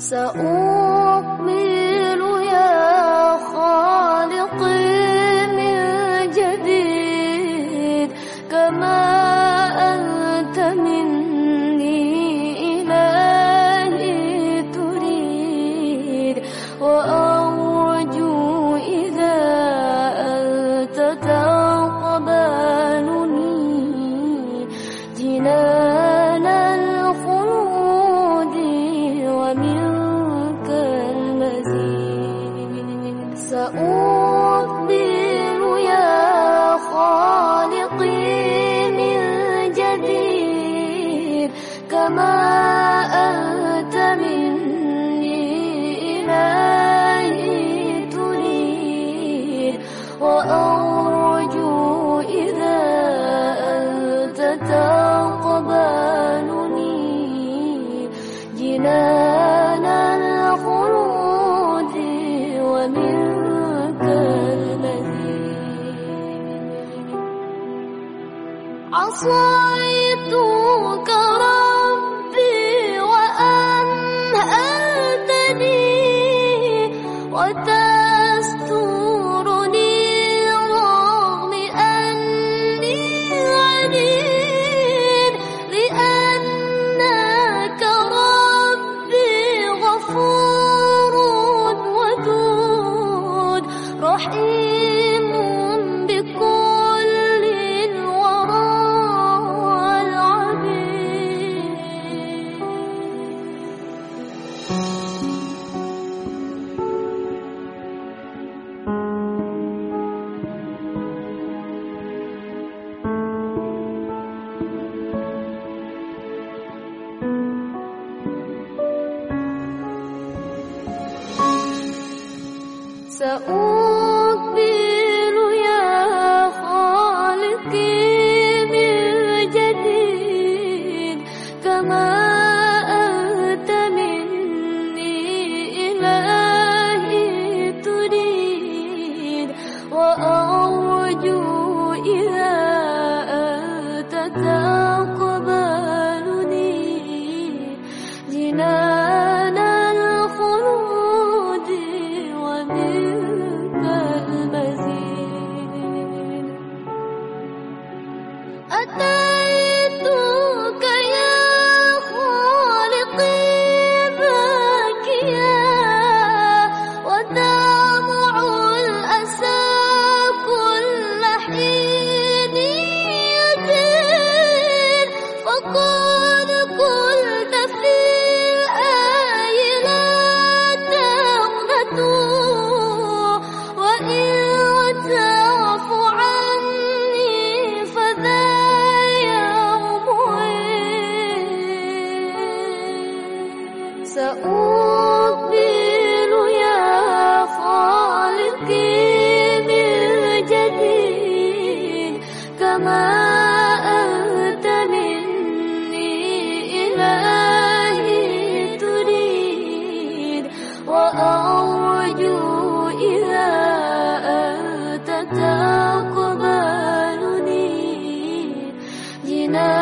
سأقبل سأقبل يا خالقي من جديد كما أنت مني إلهي تريد وأرجو إذا أنت تقبلني جنان عصيتك ربي سأقبل سأقبل يا خالقي من جديد كما أنت مني إلهي تريد وأرجو إذا أنت تقبلني جنان